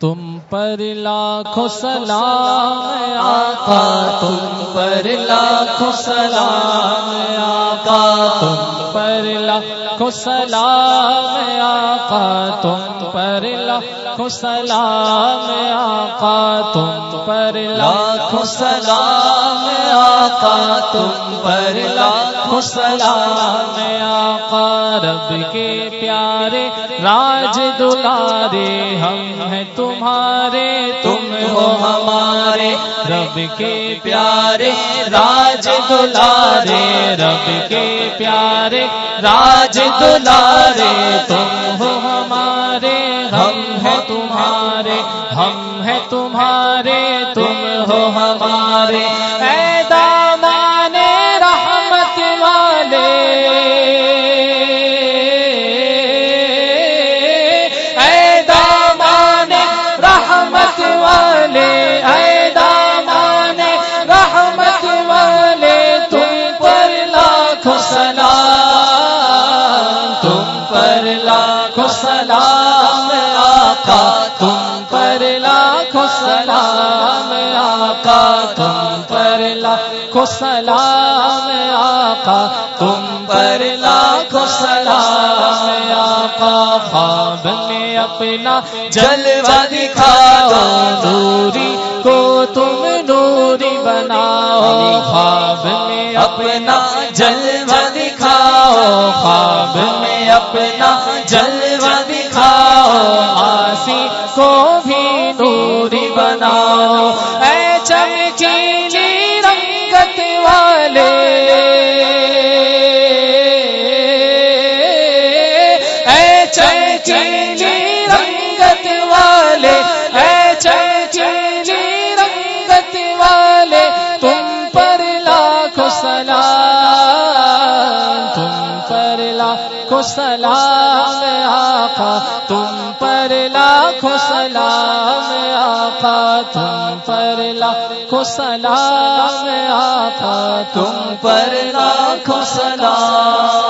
تم پر لاکھوں سلام آقا تم پر لاکھوں سلام آقا پر لاکھوں سلام آقا، تم پر لاکھوں سلام آقا، تم پر لاکھوں سلام آقا، تم پر لاکھوں سلام آقا۔ رب کے پیارے راج دلارے، ہم ہیں تمہارے، تم ہو ہمارے۔ رب کے پیارے راج دلارے، رب کے پیارے راج دلارے، تم ہو ہمارے، ہم ہیں تمہارے، ہم ہیں تمہارے، تم ہو ہمارے۔ آقا، تم پر لاکھ سلام، آقا، تم پر لاکھ سلام، آقا، تم پر لاکھ سلام، آقا، خواب میں اپنا جلوہ دکھاؤ نوری کو تم نوری بناؤ، خواب میں اپنا جلوہ اپنا جلوہ دکھاؤ آسی کو بھی نوری بناؤ۔ اے چمکیلی رنگت والے اے چمکیلی لاکھ سلام آقا، تم پر لاکھ سلام آقا، تم پر لاکھ سلام آقا، تم پر لاکھ سلام